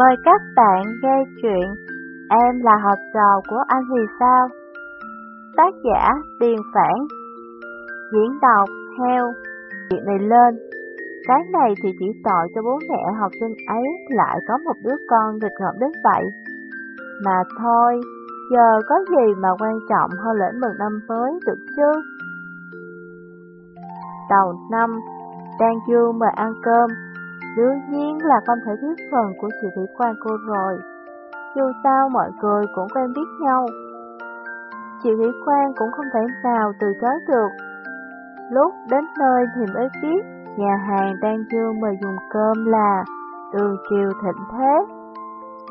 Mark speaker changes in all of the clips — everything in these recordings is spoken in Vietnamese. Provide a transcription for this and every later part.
Speaker 1: Mời các bạn nghe chuyện Em là học trò của anh thì sao? Tác giả Tiền Phản. Diễn đọc Heo. Chuyện này lên. Cái này thì chỉ tội cho bố mẹ học sinh ấy lại có một đứa con nghịch ngợm đến vậy. Mà thôi, giờ có gì mà quan trọng hơn lễ mừng năm mới được chứ? Đầu năm, Đan Dương mời ăn cơm. Đương nhiên là không thể thiếu phần của chị thủy quan cô rồi. Dù sao mọi người cũng quen biết nhau. Chị thủy quan cũng không thể nào từ chối được. Lúc đến nơi thì mới biết nhà hàng đang dương mời dùng cơm là đường kiều thịnh thế.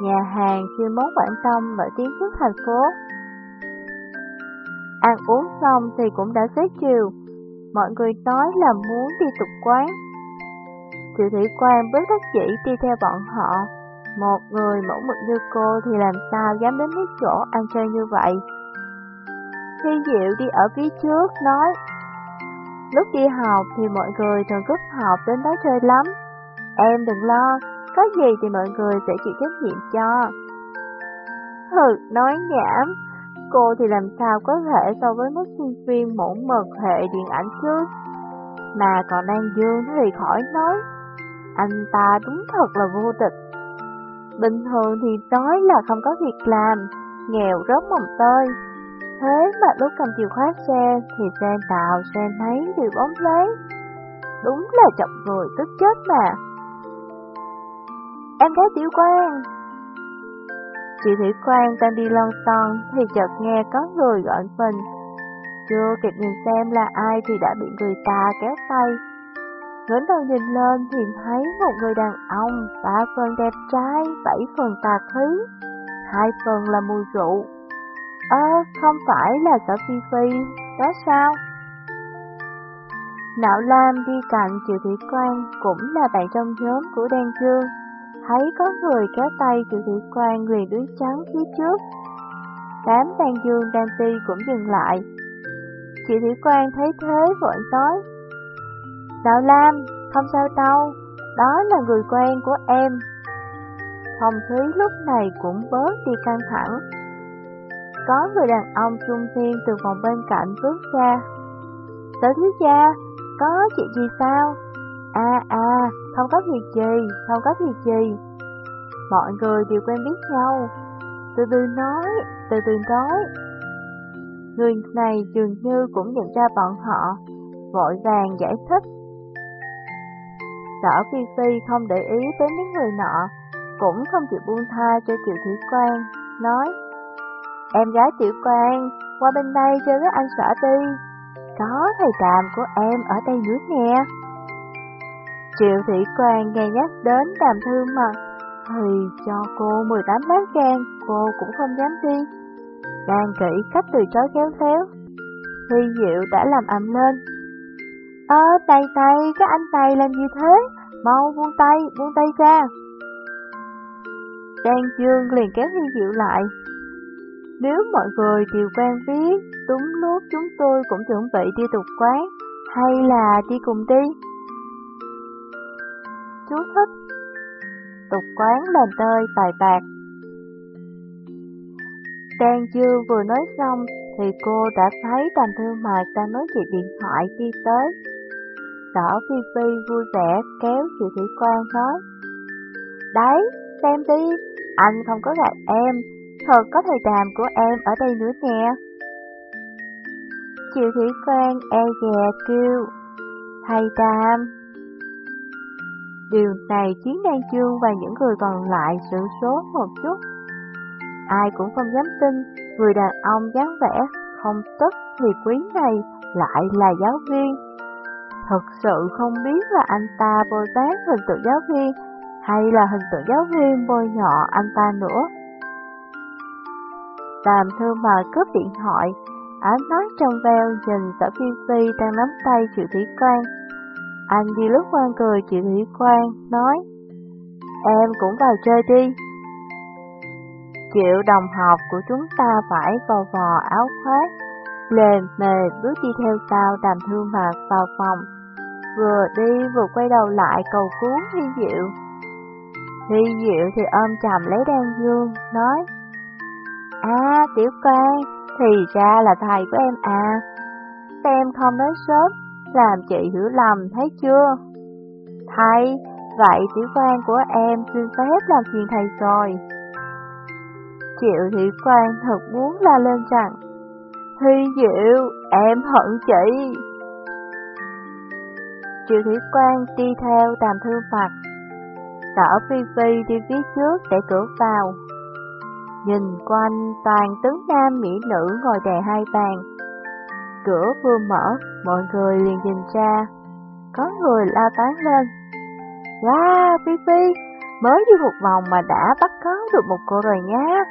Speaker 1: Nhà hàng chuyên món Quảng Đông nổi tiếng nhất thành phố. Ăn uống xong thì cũng đã xế chiều. Mọi người nói là muốn đi tục quán Triệu Thủy Quan bước đắc chỉ đi theo bọn họ. Một người mẫu mực như cô thì làm sao dám đến mấy chỗ ăn chơi như vậy. Thi Diệu đi ở phía trước nói, Lúc đi học thì mọi người thường cúp học đến đó chơi lắm. Em đừng lo, có gì thì mọi người sẽ chịu trách nhiệm cho. Hừ, nói nhảm, cô thì làm sao có thể so với mấy sinh viên mẫu mực hệ điện ảnh chứ. Mà còn đang dương thì khỏi nói, anh ta đúng thật là vô địch. Bình thường thì nói là không có việc làm, nghèo rớt mồng tơi. Thế mà lúc cầm chìa khóa xe thì xe nào xe nấy đều bóng lấy. Đúng là chọc người tức chết mà. Em gái tiểu quan. Chị Thủy Quang đang đi lon son thì chợt nghe có người gọi mình. Chưa kịp nhìn xem là ai thì đã bị người ta kéo tay ngẩng đầu nhìn lên thì thấy một người đàn ông, ba phần đẹp trai, bảy phần tà khí, hai phần là mùi rượu. Ơ, không phải là sở phi phi, đó sao? Nạo Lam đi cạnh Triệu Thị Quan cũng là bạn trong nhóm của Đan Dương. Thấy có người kéo tay Triệu Thị Quan liền đứng trắng phía trước. Đám Đan Dương đang đi cũng dừng lại. Triệu Thị Quan thấy thế vội nói, Đạo Lam, không sao đâu, đó là người quen của em. Hồng Thúy lúc này cũng bớt đi căng thẳng. Có người đàn ông trung niên từ phòng bên cạnh bước ra. Sở thiếu gia, có chuyện gì sao? À à, không có việc gì, không có việc gì. Mọi người đều quen biết nhau. Từ từ nói, từ từ nói. Người này dường như cũng nhận ra bọn họ, vội vàng giải thích. Sở Phi Phi không để ý tới mấy người nọ, cũng không chịu buông tha cho Triệu Thủy Quang, nói Em gái triệu Quang, qua bên đây chơi với anh sở đi, có thầy tràm của em ở đây dưới nè. Triệu Thủy Quang nghe nhắc đến đàm thư mặt, thì cho cô 18 bát gan, cô cũng không dám đi. Đang kỹ cách từ chối khéo léo, Huy Diệu đã làm ầm lên, Ơ, à, tay tay, các anh tay làm gì thế? Mau buông tay, buông tay ra. Đan Dương liền kéo Hy Diệu lại. Nếu mọi người đều quen biết, túng lúc chúng tôi cũng chuẩn bị đi tục quán, hay là đi cùng đi? Chú thích Tục quán là nơi tài bạc. Đan Dương vừa nói xong thì cô đã thấy Đàm Thương Mạc đang nói chuyện điện thoại đi tới. Sở Phi Phi vui vẻ kéo chị Thủy Quang nói. Đấy, xem đi, anh không có gặp em, thật có thầy đàm của em ở đây nữa nè. Chị Thủy Quang e dè kêu Thầy đàm. Điều này khiến Đan Dương và những người còn lại sự số một chút. Ai cũng không dám tin người đàn ông dáng vẻ không tức thì quý này lại là giáo viên. Thật sự không biết là anh ta bôi bác hình tượng giáo viên hay là hình tượng giáo viên bôi nhọ anh ta nữa. Đàm thư mà cướp điện thoại, ánh mắt trong veo nhìn sở phi phi đang nắm tay triệu thủy quan. Anh đi lúc quan cười triệu thủy quan, nói Em cũng vào chơi đi. Triệu đồng học của chúng ta phải vò vò áo khoác, lề mề bước đi theo sau đàm thương mạc vào phòng vừa đi vừa quay đầu lại cầu cứu Hy Diệu. Thi Diệu thì ôm chầm lấy Đan Dương, nói À, Tiểu Quan, thì ra là thầy của em à. Sao em không nói sớm, làm chị hiểu lầm, thấy chưa? Thầy, vậy Tiểu Quan của em xin phép làm phiền thầy rồi. Triệu Thị Quan thật muốn la lên rằng Thi Diệu, em hận chị. Triệu Thủy Quan đi theo đàm thư mặt. Sở Phi Phi đi phía trước để cửa vào. Nhìn quanh toàn tướng nam mỹ nữ ngồi đè hai bàn. Cửa vừa mở, mọi người liền nhìn ra. Có người la tán lên. Wow, Phi Phi, mới đi một vòng mà đã bắt có được một cô rồi nhá.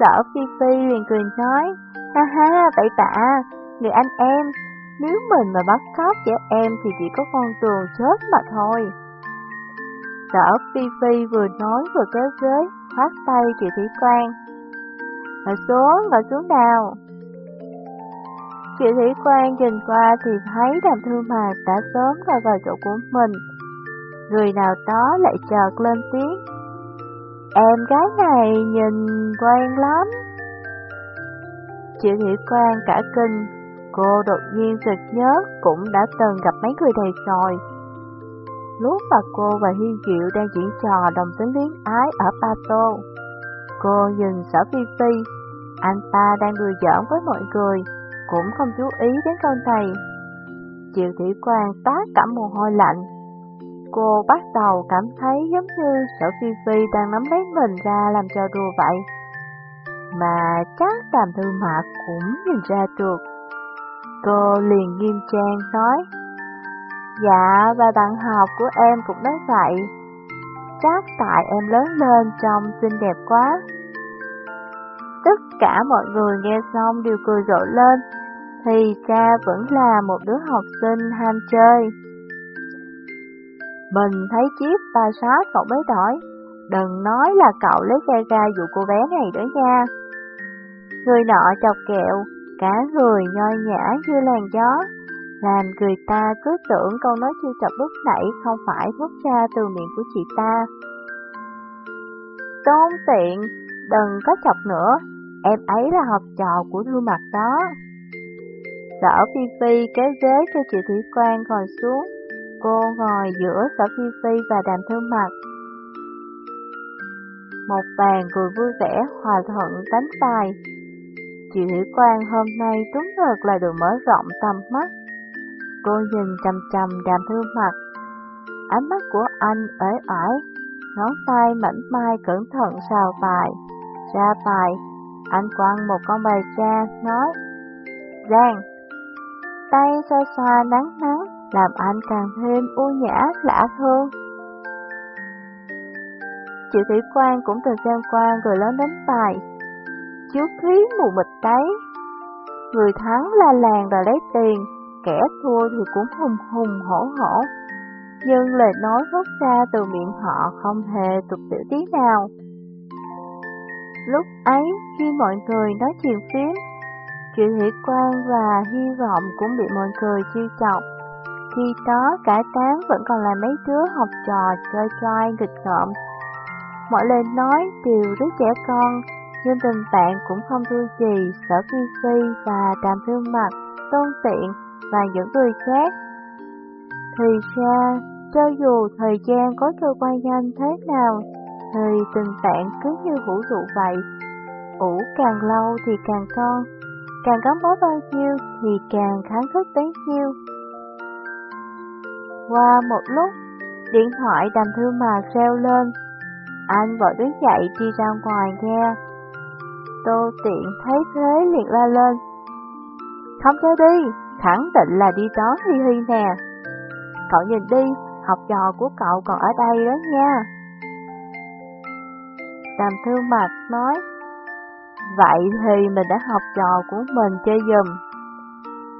Speaker 1: Sở Phi Phi liền cười nói, ha ha, bậy bạ, người anh em, nếu mình mà bắt cóc trẻ em thì chỉ có con tường chết mà thôi. Sở Phi Phi vừa nói vừa kéo ghế, khoát tay chị Thủy Quang. Ngồi xuống, ngồi xuống nào. Chị Thủy Quang nhìn qua thì thấy đàm thư mạc đã sớm ngồi vào chỗ của mình. Người nào đó lại chợt lên tiếng. Em gái này nhìn quen lắm. Chị Thủy Quang cả kinh, cô đột nhiên sực nhớ cũng đã từng gặp mấy người thầy rồi. Lúc mà cô và hiên Diệu đang diễn trò đồng tính luyến ái ở Pato, cô nhìn sở Phi Phi, anh ta đang đùa giỡn với mọi người, cũng không chú ý đến con này. Triệu Thủy quang toát cả mồ hôi lạnh, Cô bắt đầu cảm thấy giống như sở phi phi đang nắm lấy mình ra làm cho đùa vậy. Mà chắc đàm thư mạc cũng nhìn ra được. Cô liền nghiêm trang nói, Dạ, và bạn học của em cũng nói vậy. Chắc tại em lớn lên trông xinh đẹp quá. Tất cả mọi người nghe xong đều cười rộ lên, thì cha vẫn là một đứa học sinh ham chơi. Mình thấy chiếc ta sát cậu mới đổi, đừng nói là cậu lấy xe ra dụ cô bé này nữa nha. Người nọ chọc kẹo, cả người nhoi nhã như làn gió, làm người ta cứ tưởng câu nói chưa chọc lúc nãy không phải thốt ra từ miệng của chị ta. Tôn tiện, đừng có chọc nữa, em ấy là học trò của thư mặt đó. Sở Phi Phi kéo ghế cho chị Thủy Quan ngồi xuống, Cô ngồi giữa sở phi phi và đàm thư mặt. Một bàn cười vui vẻ, hòa thuận đánh tài. Chị thủy Quang hôm nay đúng thật là được mở rộng tầm mắt. Cô nhìn chầm chầm đàm thương mặt. Ánh mắt của anh ế ỏi, ngón tay mảnh mai cẩn thận xào bài. Ra bài, anh quăng một con bài ra, nói Giang, tay xoa xoa nắng nắng, làm anh càng thêm u nhã, lạ thương. chị Thủy Quan cũng từ xem qua người lớn đánh bài, chiếu khí mù mịt đấy. Người thắng la làng và lấy tiền, kẻ thua thì cũng hùng hùng hổ hổ. Nhưng lời nói thoát ra từ miệng họ không hề tục tiểu tí nào. Lúc ấy, khi mọi người nói chuyện phím, chuyện hỷ Quan và hy vọng cũng bị mọi người chiêu chọc. Khi đó cả tám vẫn còn là mấy đứa học trò chơi trai nghịch ngợm. Mọi lời nói đều đứa trẻ con, nhưng tình bạn cũng không thua gì sở phi phi và đàm thương mặt, tôn tiện và những người khác. Thì ra, cho dù thời gian có trôi qua nhanh thế nào, thì tình bạn cứ như hữu trụ vậy. Ủ càng lâu thì càng con, càng gắn bó bao nhiêu thì càng kháng khích bấy nhiêu. Qua một lúc, điện thoại đàm thư mà reo lên. Anh vội đứng dậy đi ra ngoài nghe. Tô tiện thấy thế liền la lên. Không cho đi, khẳng định là đi đón Hi Hi nè. Cậu nhìn đi, học trò của cậu còn ở đây đó nha. Đàm thương mặt nói, Vậy thì mình đã học trò của mình chơi dùm.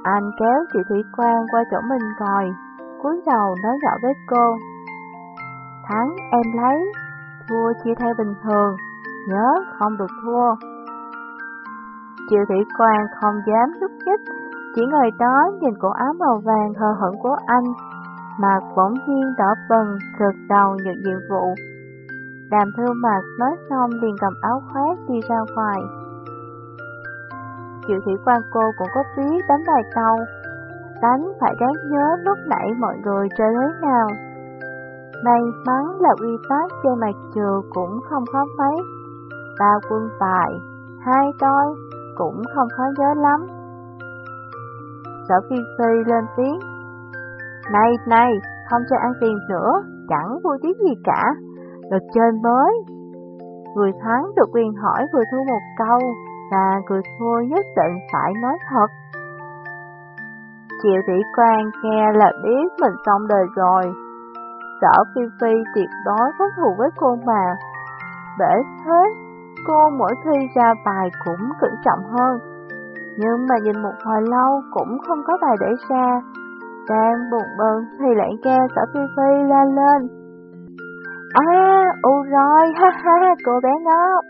Speaker 1: Anh kéo chị Thủy Quang qua chỗ mình ngồi, cúi đầu nói nhỏ với cô. Thắng em lấy, thua chia theo bình thường, nhớ không được thua. Triệu Thủy Quang không dám nhúc nhích, chỉ ngồi đó nhìn cổ áo màu vàng hờ hững của anh. Mặt bỗng nhiên đỏ bừng, gật đầu nhận nhiệm vụ. Đàm thư mặt nói xong liền cầm áo khoác đi ra ngoài. Triệu thủy quan cô cũng có biết đánh bài câu, đánh phải đáng nhớ lúc nãy mọi người chơi thế nào. May mắn là quy tắc trên mặt trường cũng không khó mấy. Ba quân tài, hai đôi cũng không khó nhớ lắm. Sở Phi Phi lên tiếng. Này, này, không cho ăn tiền nữa, chẳng vui tiếng gì cả. Luật chơi mới. Người thắng được quyền hỏi vừa thu một câu, và người thua nhất định phải nói thật. Triệu tỷ quan nghe là biết mình xong đời rồi. Sở Phi Phi tuyệt đối có thù với cô mà. Để thế, cô mỗi khi ra bài cũng cẩn trọng hơn. Nhưng mà nhìn một hồi lâu cũng không có bài để ra. Đang buồn bực thì lại nghe Sở Phi Phi la lên. À, u rồi, ha ha, cô bé ngốc.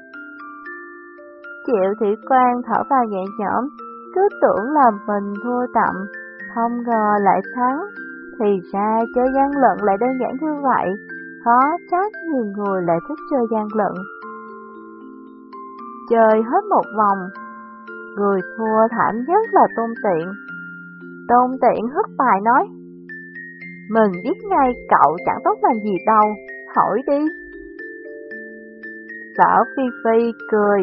Speaker 1: Triệu thị Quang thở vào nhẹ nhõm, cứ tưởng là mình thua tậm, không ngờ lại thắng. Thì ra chơi gian lận lại đơn giản như vậy, khó trách nhiều người lại thích chơi gian lận. Chơi hết một vòng, người thua thảm nhất là Tôn Tiện. Tôn Tiện hất bài nói, Mình biết ngay cậu chẳng tốt làm gì đâu, hỏi đi. Sở Phi Phi cười,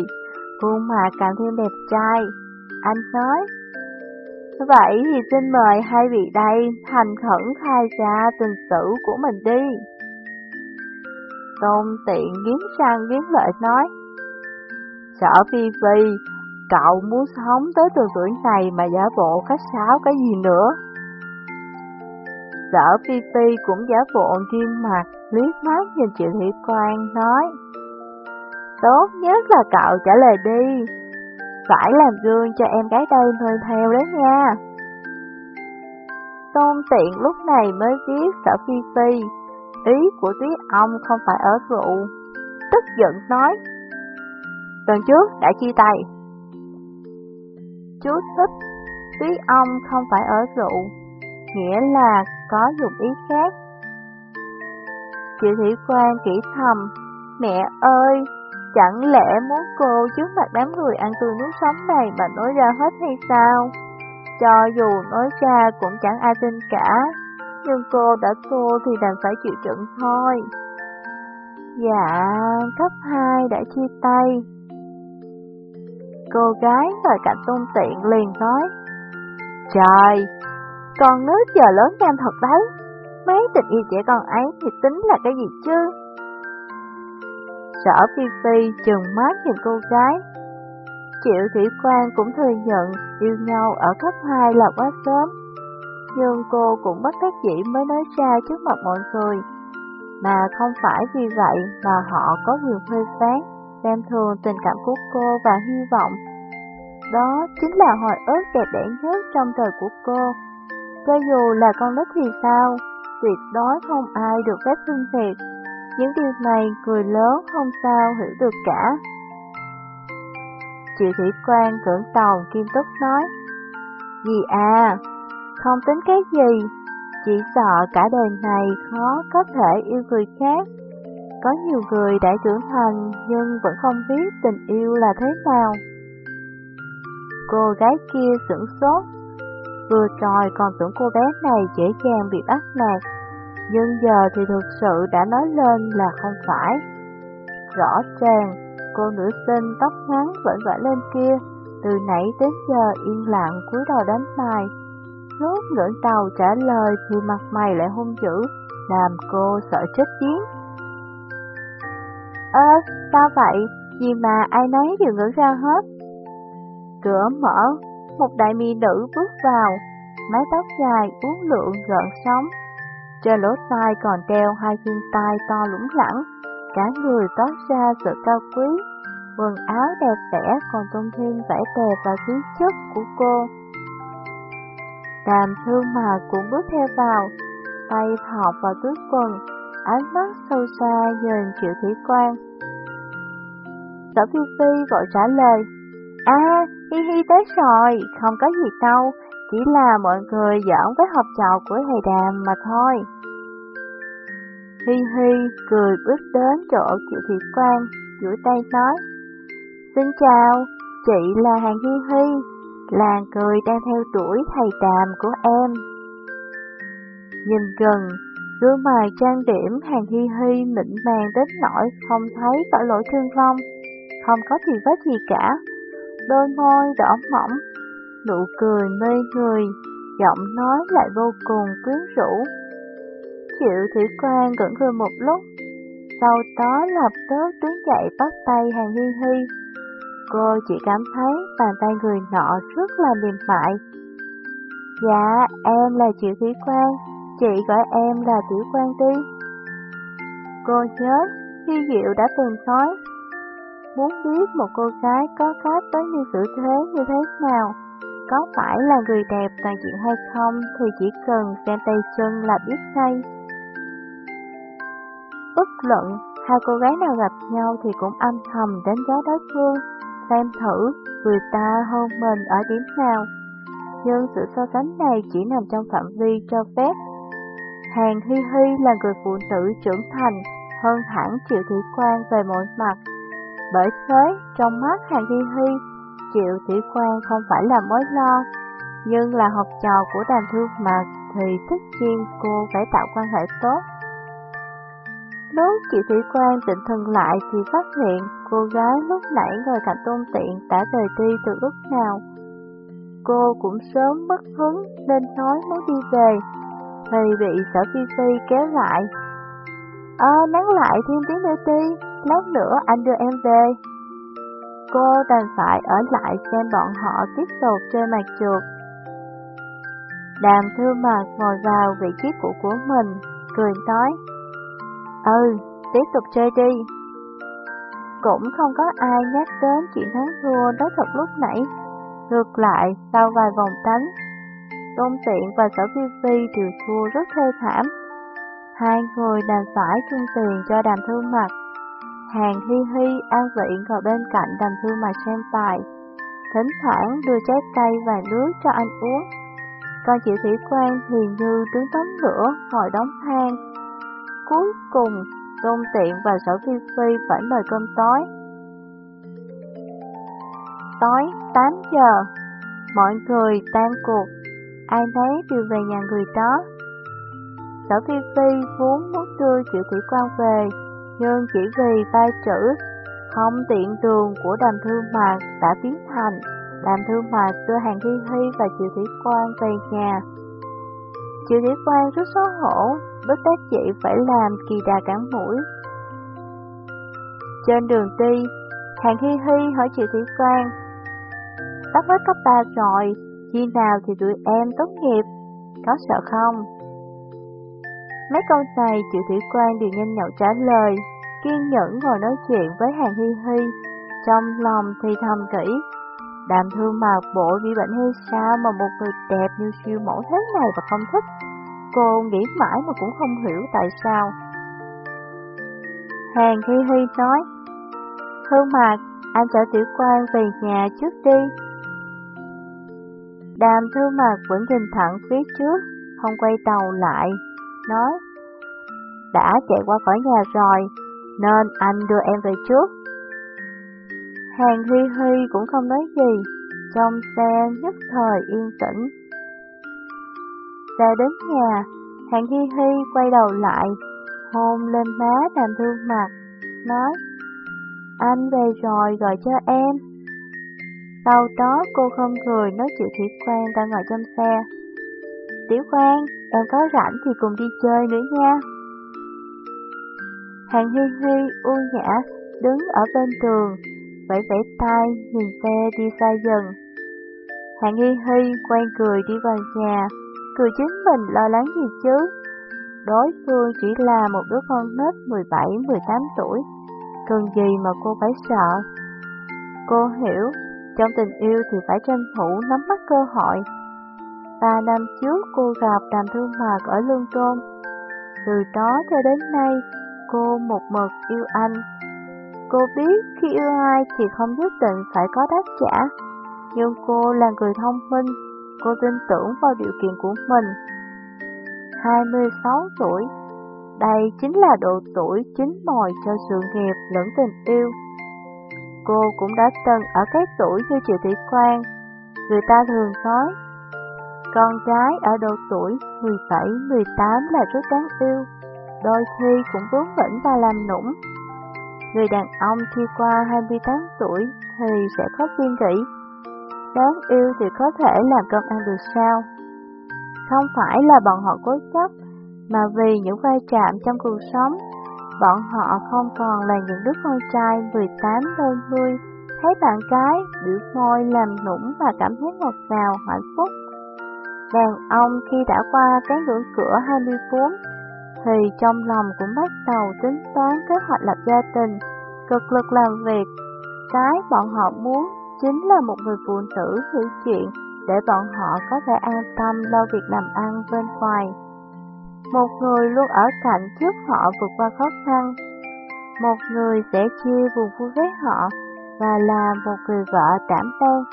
Speaker 1: khuôn mặt càng thêm đẹp trai. Anh nói, Vậy thì xin mời hai vị đây thành khẩn khai ra tình sử của mình đi. Tôn tiện kiếm sang kiếm lợi nói, Sở Phi Phi, cậu muốn sống tới từ tuổi này mà giả bộ khách sáo cái gì nữa? Sở Phi Phi cũng giả bộ nghiêm mặt, liếc mắt nhìn chị Thị Quan, nói, Tốt nhất là cậu trả lời đi, phải làm gương cho em gái đây nơi theo đấy nha. Tôn tiện lúc này mới biết sở phi phi, ý của Tuyết ông không phải ở rượu. Tức giận nói, tuần trước đã chia tay. Chú thích, túy ông không phải ở rượu, nghĩa là có dụng ý khác. Chị Thủy Quan kỹ thầm, mẹ ơi, Chẳng lẽ muốn cô trước mặt đám người ăn tươi nuốt sống này mà nói ra hết hay sao? Cho dù nói ra cũng chẳng ai tin cả, nhưng cô đã cô thì đành phải chịu trận thôi. Dạ, cấp 2 đã chia tay. Cô gái ngồi cạnh tôn tiện liền nói, Trời, con nước giờ lớn nhanh thật đấy, mấy tình yêu trẻ con ấy thì tính là cái gì chứ? Sở Phi Phi chừng mắt nhìn cô gái. Triệu Thủy Quang cũng thừa nhận yêu nhau ở cấp 2 là quá sớm. Nhưng cô cũng bất đắc dĩ mới nói ra trước mặt mọi người. Mà không phải vì vậy mà họ có nhiều hơi sáng xem thường tình cảm của cô và hy vọng. Đó chính là hồi ức đẹp đẽ nhất trong đời của cô. Cho dù là con nít thì sao, tuyệt đối không ai được phép thương thiệt những điều này người lớn không sao hiểu được cả. Triệu Thủy Quang cưỡng tàu kim túc nói, Dì à, không tính cái gì, chỉ sợ cả đời này khó có thể yêu người khác. Có nhiều người đã trưởng thành nhưng vẫn không biết tình yêu là thế nào. Cô gái kia sửng sốt, vừa tròi còn tưởng cô bé này dễ dàng bị bắt nạt nhưng giờ thì thực sự đã nói lên là không phải. Rõ ràng, cô nữ sinh tóc ngắn vẫn vẽ lên kia, từ nãy đến giờ yên lặng cúi đầu đánh bài. Lúc ngưỡng đầu trả lời thì mặt mày lại hung dữ, làm cô sợ chết tiếng. Ơ, sao vậy? Gì mà ai nấy đều ngỡ ra hết. Cửa mở, một đại mỹ nữ bước vào, mái tóc dài uốn lượn gợn sóng, trên lỗ tai còn đeo hai viên tai to lủng lẳng, cả người toát ra sự cao quý. Quần áo đẹp đẽ còn tôn thêm vẻ đẹp và khí chất của cô. Đàm thương mà cũng bước theo vào, tay thọc vào túi quần, ánh mắt sâu xa nhìn triệu thủy quan. Sở Phi Phi vội trả lời, À, Hi Hi tới rồi, không có gì đâu, chỉ là mọi người giỡn với học trò của thầy Đàm mà thôi. Hi Hi cười bước đến chỗ Triệu Thị Quan, duỗi tay nói, Xin chào, chị là Hàng Hi Hi, làng cười đang theo đuổi thầy Đàm của em. Nhìn gần, Đôi mày trang điểm Hàng Hi Hi mịn màng đến nỗi không thấy cả lỗ thương lông, không có gì vết gì cả, đôi môi đỏ mỏng, nụ cười mê người, giọng nói lại vô cùng quyến rũ. Triệu Thủy Quan gẫn cười một lúc, sau đó lập tức đứng dậy bắt tay Hàng Hi Hi. Cô chỉ cảm thấy bàn tay người nọ rất là mềm mại. Dạ, em là Triệu Thủy Quan, chị gọi em là Tiểu Quan đi. Cô nhớ, khi Diệu đã từng nói, muốn biết một cô gái có cách với như sự thế như thế nào, có phải là người đẹp toàn diện hay không thì chỉ cần xem tay chân là biết ngay. Bất luận, hai cô gái nào gặp nhau thì cũng âm thầm đánh giá đối phương, xem thử người ta hơn mình ở điểm nào. Nhưng sự so sánh này chỉ nằm trong phạm vi cho phép. Hàng Hi Hi là người phụ nữ trưởng thành, hơn hẳn Triệu Thị Quan về mọi mặt. Bởi thế, trong mắt Hàng Hi Hi, Triệu Thị Quan không phải là mối lo, nhưng là học trò của đàm thương mặt thì tất nhiên cô phải tạo quan hệ tốt. Lúc chị Thủy Quan định thần lại thì phát hiện cô gái lúc nãy ngồi cạnh tôn tiện đã rời đi từ lúc nào. Cô cũng sớm mất hứng nên nói muốn đi về, thì bị sở phi phi kéo lại. Ờ, nắng lại thêm tiếng nữa đi, lát nữa anh đưa em về. Cô đành phải ở lại xem bọn họ tiếp tục chơi mặt trượt. Đàm thư mặt ngồi vào vị trí cũ của mình, cười nói. Ừ, tiếp tục chơi đi. Cũng không có ai nhắc đến chuyện thắng thua đó thật lúc nãy. Ngược lại, sau vài vòng tánh, Tôn Tiện và Sở Phi Phi đều thua rất thê thảm. Hai người đành phải chung tiền cho đàm thương mặt. Hàng Hi Hi an vị ngồi bên cạnh đàm thương mặt xem tài. Thỉnh thoảng đưa trái cây và nước cho anh uống. Còn chị Thủy Quang thì như đứng tắm lửa, ngồi đóng than, Cuối cùng, Tôn Tiện và Sở Phi Phi phải mời cơm tối. Tối 8 giờ, mọi người tan cuộc, ai nấy đều về nhà người đó. Sở Phi Phi vốn muốn đưa Triệu Thủy Quan về, nhưng chỉ vì ba chữ không tiện đường của đàm thương mạc đã biến thành đàm thương mạc đưa hàng Hi Hi và Triệu Thủy Quan về nhà. Triệu Thủy Quan rất xấu hổ, bất tác chị phải làm kỳ đà cắn mũi. Trên đường đi, Hàng Hi Hi hỏi Triệu Thủy Quan, tắt hết cấp 3 rồi, khi nào thì tụi em tốt nghiệp, có sợ không? Mấy câu này chịu Thủy Quan đều nhanh nhậu trả lời, kiên nhẫn ngồi nói chuyện với Hàng Hi Hi, trong lòng thì thầm kỹ. Đàm thương mạc bộ bị bệnh hay sao mà một người đẹp như siêu mẫu thế này và không thích. Cô nghĩ mãi mà cũng không hiểu tại sao. Hàng Hi Hi nói, thương Mạc, anh chở Tiểu Quan về nhà trước đi. Đàm Thư mặt vẫn nhìn thẳng phía trước, không quay đầu lại, nói, đã chạy qua khỏi nhà rồi, nên anh đưa em về trước. Hàng Hi Hi cũng không nói gì, trong xe nhất thời yên tĩnh. Ra đến nhà, Hàng Hi Hi quay đầu lại, hôn lên má đàm thương mặt, nói Anh về rồi gọi cho em. Sau đó cô không cười nói chuyện Thủy Quang đang ngồi trong xe. Tiểu Quang, em có rảnh thì cùng đi chơi nữa nha. Hàng Hi Hi u nhã đứng ở bên đường, vẫy vẫy tay nhìn xe đi xa dần. Hàng Hi Hi quay cười đi vào nhà, cười chính mình lo lắng gì chứ. Đối phương chỉ là một đứa con nít 17-18 tuổi, cần gì mà cô phải sợ. Cô hiểu, trong tình yêu thì phải tranh thủ nắm bắt cơ hội. Ba năm trước cô gặp Đàm Thương Mạc ở Lương Tôn. Từ đó cho đến nay, cô một mực yêu anh. Cô biết khi yêu ai thì không nhất định phải có đáp trả, nhưng cô là người thông minh, cô tin tưởng vào điều kiện của mình. 26 tuổi, đây chính là độ tuổi chín mồi cho sự nghiệp lẫn tình yêu. Cô cũng đã từng ở cái tuổi như Triệu Thị Khoan. người ta thường nói, con gái ở độ tuổi 17, 18 là rất đáng yêu, đôi khi cũng vướng vẩn và làm nũng. Người đàn ông khi qua 28 tuổi thì sẽ có suy nghĩ, đáng yêu thì có thể làm cơm ăn được sao? Không phải là bọn họ cố chấp, mà vì những vai trạm trong cuộc sống, bọn họ không còn là những đứa con trai 18 đôi mươi, thấy bạn gái biểu môi làm nũng và cảm thấy ngọt ngào, hạnh phúc. Đàn ông khi đã qua cái ngưỡng cửa 24 thì trong lòng cũng bắt đầu tính toán kế hoạch lập gia đình, cực lực làm việc. Cái bọn họ muốn chính là một người phụ nữ hiểu chuyện để bọn họ có thể an tâm lo việc làm ăn bên ngoài. Một người luôn ở cạnh trước họ vượt qua khó khăn. Một người sẽ chia buồn vui với họ và là một người vợ đảm đang.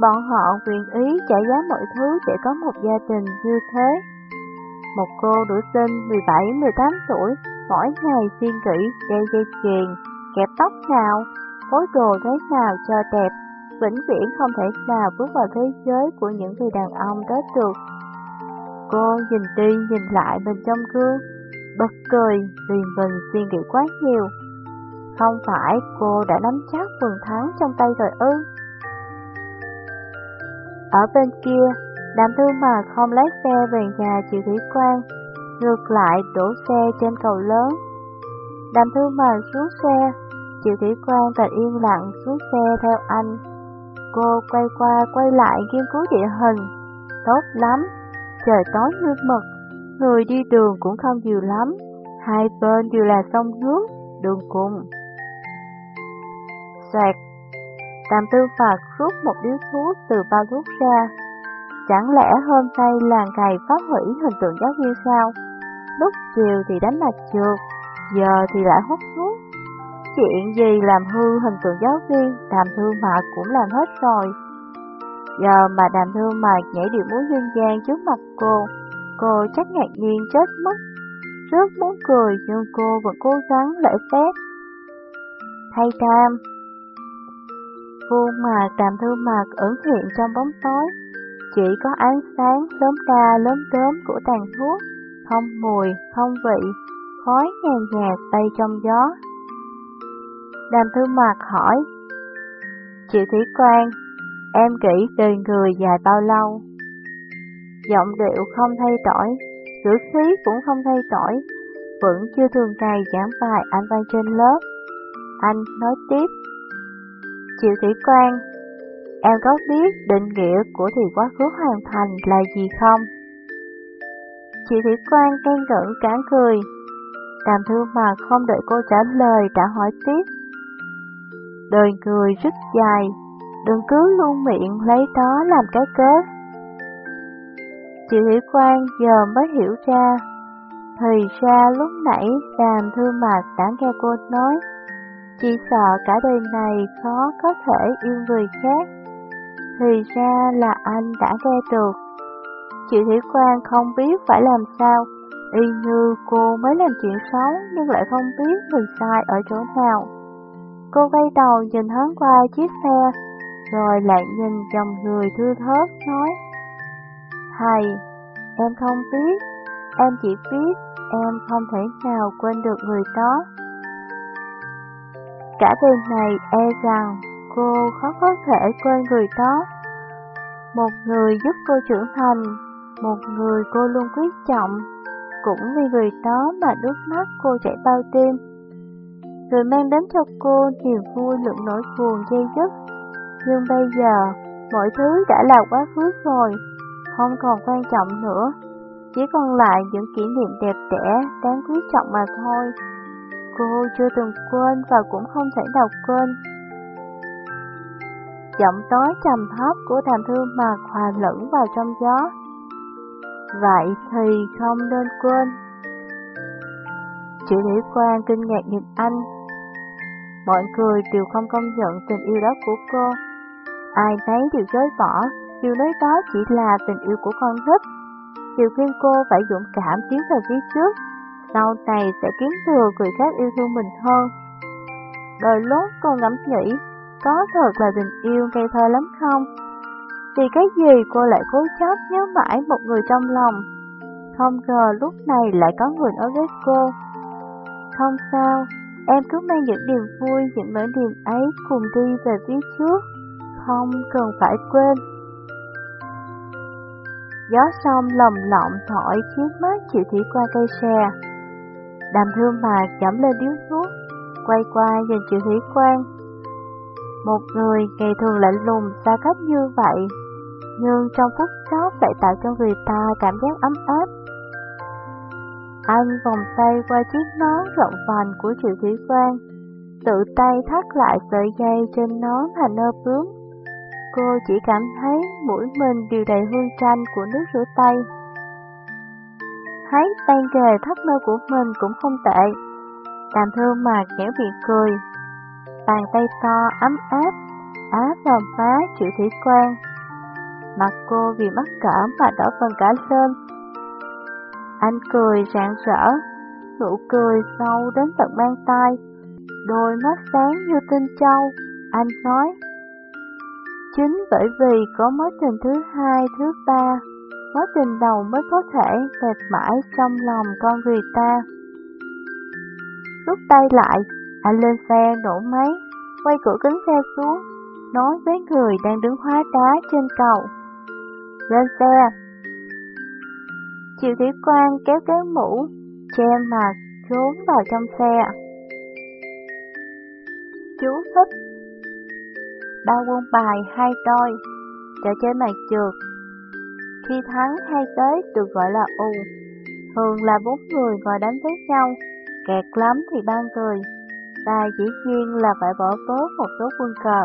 Speaker 1: Bọn họ nguyện ý trả giá mọi thứ để có một gia đình như thế. Một cô đủ sinh 17-18 tuổi, mỗi ngày suy nghĩ đeo dây chuyền, kẹp tóc nào, phối đồ thế nào cho đẹp, vĩnh viễn không thể nào bước vào thế giới của những người đàn ông đó được. Cô nhìn đi nhìn lại mình trong gương, bật cười vì mình suy nghĩ quá nhiều. Không phải cô đã nắm chắc phần thắng trong tay rồi ư? Ở bên kia, đàm thư mà không lái xe về nhà chị Thủy Quang, ngược lại đổ xe trên cầu lớn. Đàm thư mà xuống xe, chị Thủy Quang thật yên lặng xuống xe theo anh. Cô quay qua quay lại nghiên cứu địa hình, tốt lắm, trời tối như mực, người đi đường cũng không nhiều lắm, hai bên đều là sông nước, đường cùng. Xoẹt, Tam Tư phật rút một điếu thuốc từ bao thuốc ra. Chẳng lẽ hôm nay làng cày phá hủy hình tượng giáo viên sao? Lúc chiều thì đánh mặt trượt, giờ thì lại hút thuốc. Chuyện gì làm hư hình tượng giáo viên, tam Thư phật cũng làm hết rồi. Giờ mà đàm thương mạc nhảy điệu múa dân gian trước mặt cô, cô chắc ngạc nhiên chết mất. Rất muốn cười nhưng cô vẫn cố gắng lễ phép. Thay tam. Khuôn mặt đàm thương mạc ẩn hiện trong bóng tối, chỉ có ánh sáng lớn đa lớn tớm của tàn thuốc, không mùi, không vị, khói nhàn nhạt bay trong gió. Đàm thương mạc hỏi, Chị Thủy Quang, Em nghĩ đời người dài bao lâu? Giọng điệu không thay đổi, ngữ khí cũng không thay đổi, vẫn chưa thường ngày giảng bài anh vang trên lớp. Anh nói tiếp. Triệu Thủy Quang, em có biết định nghĩa của thì quá khứ hoàn thành là gì không? Chị Thủy Quang đen ngẩn cản cười. Đàm thư mà không đợi cô trả lời đã hỏi tiếp. Đời người rất dài, đừng cứ luôn miệng lấy đó làm cái cớ. Chị Thủy Quang giờ mới hiểu ra, thì ra lúc nãy đàm thư mạc đã nghe cô nói, chị sợ cả đời này khó có thể yêu người khác. Thì ra là anh đã nghe được. Chị Thủy Quang không biết phải làm sao, y như cô mới làm chuyện xấu nhưng lại không biết mình sai ở chỗ nào. Cô quay đầu nhìn thoáng qua chiếc xe rồi lại nhìn chồng người thưa thớt nói Thầy, em không biết, em chỉ biết em không thể nào quên được người đó. Cả đời này e rằng cô khó có thể quên người đó. Một người giúp cô trưởng thành, một người cô luôn quý trọng, cũng vì người đó mà nước mắt cô chảy bao tim. Người mang đến cho cô niềm vui lượng nỗi buồn dây dứt nhưng bây giờ, mọi thứ đã là quá khứ rồi, không còn quan trọng nữa. Chỉ còn lại những kỷ niệm đẹp đẽ, đáng quý trọng mà thôi. Cô chưa từng quên và cũng không thể nào quên. Giọng tối trầm thấp của đàm thư mạc hòa lẫn vào trong gió. Vậy thì không nên quên. Chỉ lý quan kinh ngạc nhìn anh. Mọi người đều không công nhận tình yêu đó của cô ai nấy đều rơi bỏ, Điều nói đó chỉ là tình yêu của con nít. Điều khuyên cô phải dũng cảm tiến về phía trước, sau này sẽ kiếm được người khác yêu thương mình hơn. Đôi lúc cô ngẫm nghĩ, có thật là tình yêu ngây thơ lắm không? Vì cái gì cô lại cố chấp nhớ mãi một người trong lòng? Không ngờ lúc này lại có người nói với cô. Không sao, em cứ mang những niềm vui, những nỗi niềm ấy cùng đi về phía trước. Không cần phải quên. Gió sông lồng lộng thổi chiếc mắt chịu thủy qua cây xe. Đàm thương mà chậm lên điếu thuốc, quay qua nhìn chịu thủy quan. Một người ngày thường lạnh lùng xa cách như vậy, nhưng trong phút chốc lại tạo cho người ta cảm giác ấm áp. Anh vòng tay qua chiếc nón rộng vành của Triệu Thủy Quang, tự tay thắt lại sợi dây trên nón thành nơ bướm. Cô chỉ cảm thấy mũi mình đều đầy hương chanh của nước rửa tay. Thấy tay nghề thắt mơ của mình cũng không tệ. Đàm thương mà kéo miệng cười. Bàn tay to ấm áp, áp vào má chịu Thủy quan, Mặt cô vì mắc cỡ mà đỏ phần cả sơn, Anh cười rạng rỡ, nụ cười sâu đến tận mang tay, đôi mắt sáng như tinh châu. Anh nói, chính bởi vì có mối tình thứ hai, thứ ba, mối tình đầu mới có thể đẹp mãi trong lòng con người ta. Rút tay lại, anh lên xe nổ máy, quay cửa kính xe xuống, nói với người đang đứng hóa đá trên cầu. Lên xe! Triệu Thủy Quang kéo cái mũ, che mặt, trốn vào trong xe. Chú thích Ba quân bài hai đôi, trò chơi mặt trượt. Khi thắng hai tới được gọi là U, thường là bốn người ngồi đánh với nhau, kẹt lắm thì ba người, và dĩ nhiên là phải bỏ bớt một số quân cờ.